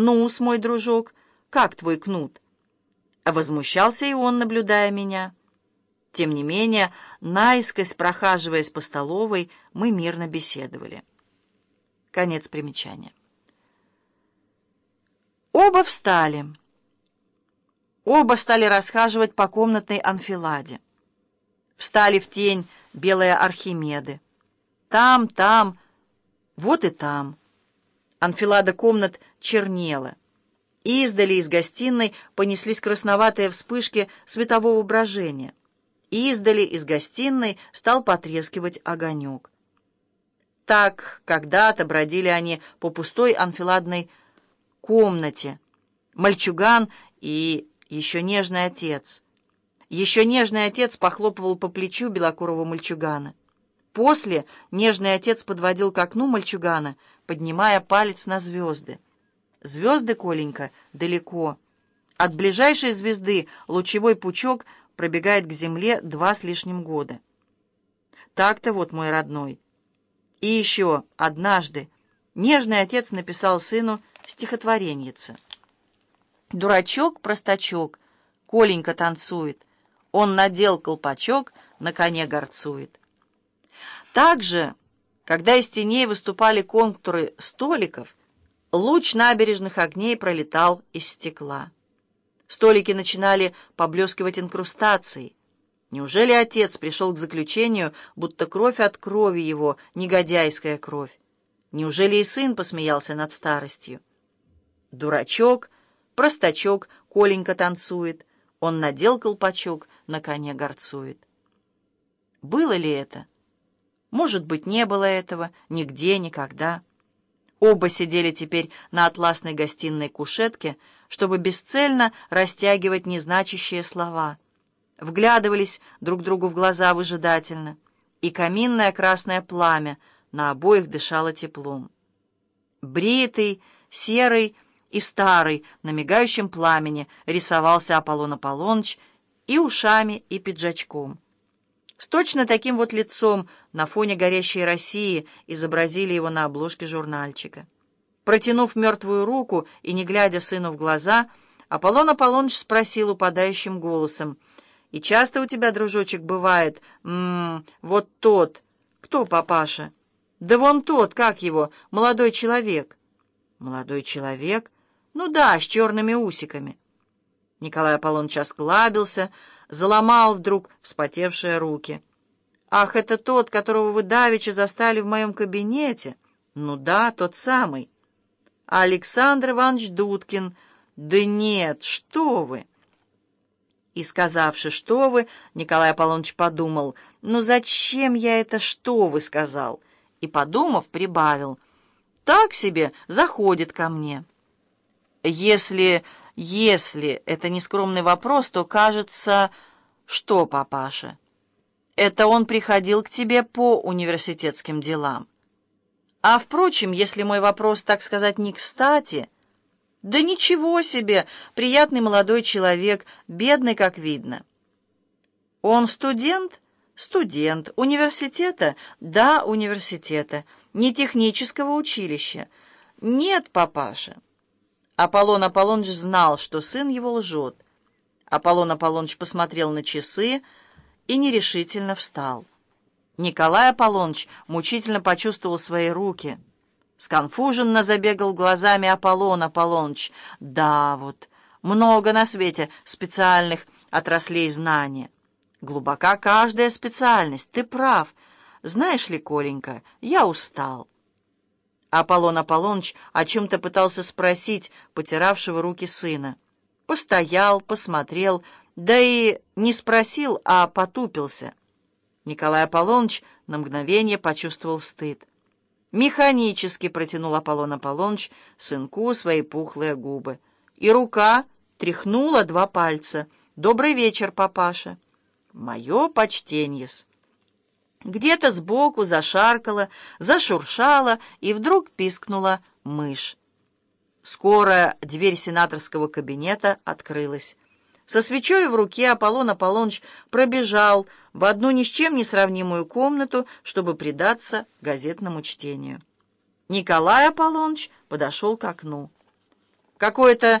«Ну-с, мой дружок, как твой кнут?» Возмущался и он, наблюдая меня. Тем не менее, наискось прохаживаясь по столовой, мы мирно беседовали. Конец примечания. Оба встали. Оба стали расхаживать по комнатной анфиладе. Встали в тень белые Архимеды. Там, там, вот и там. Анфилада комнат чернела. Издали из гостиной понеслись красноватые вспышки светового брожения. Издали из гостиной стал потрескивать огонек. Так когда-то бродили они по пустой анфиладной комнате. Мальчуган и еще нежный отец. Еще нежный отец похлопывал по плечу белокурого мальчугана. После нежный отец подводил к окну мальчугана, поднимая палец на звезды. Звезды, Коленька, далеко. От ближайшей звезды лучевой пучок пробегает к земле два с лишним года. Так-то вот, мой родной. И еще однажды нежный отец написал сыну стихотвореньице. Дурачок, простачок, Коленька танцует. Он надел колпачок, на коне горцует. Также, когда из теней выступали контуры столиков, луч набережных огней пролетал из стекла. Столики начинали поблескивать инкрустацией. Неужели отец пришел к заключению, будто кровь от крови его, негодяйская кровь? Неужели и сын посмеялся над старостью? Дурачок, простачок, Коленька танцует, он надел колпачок, на коне горцует. Было ли это? Может быть, не было этого, нигде, никогда. Оба сидели теперь на атласной гостиной кушетке, чтобы бесцельно растягивать незначащие слова. Вглядывались друг другу в глаза выжидательно, и каминное красное пламя на обоих дышало теплом. Бритый, серый и старый на мигающем пламени рисовался Аполлон Аполлоныч и ушами, и пиджачком. С точно таким вот лицом на фоне горящей России изобразили его на обложке журнальчика. Протянув мертвую руку и не глядя сыну в глаза, Аполлон Аполлоныч спросил упадающим голосом, «И часто у тебя, дружочек, бывает, м -м, вот тот, кто папаша?» «Да вон тот, как его, молодой человек». «Молодой человек? Ну да, с черными усиками». Николай Аполлоныч осклабился, заломал вдруг вспотевшие руки. «Ах, это тот, которого вы давеча застали в моем кабинете?» «Ну да, тот самый». «Александр Иванович Дудкин». «Да нет, что вы!» И, сказавши «что вы», Николай Аполлоныч подумал, «Ну зачем я это «что вы» сказал?» И, подумав, прибавил, «Так себе заходит ко мне». Если если это не скромный вопрос, то кажется... Что, папаша? Это он приходил к тебе по университетским делам. А, впрочем, если мой вопрос, так сказать, не кстати... Да ничего себе! Приятный молодой человек, бедный, как видно. Он студент? Студент. Университета? Да, университета. Не технического училища. Нет, папаша. Аполлон Аполлоныч знал, что сын его лжет. Аполлон Аполлоныч посмотрел на часы и нерешительно встал. Николай Аполлоныч мучительно почувствовал свои руки. Сконфуженно забегал глазами Аполлон Аполлоныч. Да, вот, много на свете специальных отраслей знания. Глубока каждая специальность, ты прав. Знаешь ли, Коленька, я устал. Аполлон Аполлоныч о чем-то пытался спросить потиравшего руки сына. Постоял, посмотрел, да и не спросил, а потупился. Николай Аполлоныч на мгновение почувствовал стыд. Механически протянул Аполлон Аполлоныч сынку свои пухлые губы. И рука тряхнула два пальца. «Добрый вечер, папаша!» «Мое почтенье-с!» Где-то сбоку зашаркала, зашуршала, и вдруг пискнула мышь. Скоро дверь сенаторского кабинета открылась. Со свечой в руке Аполлон Аполлоныч пробежал в одну ни с чем не сравнимую комнату, чтобы предаться газетному чтению. Николай Аполлоныч подошел к окну. Какое-то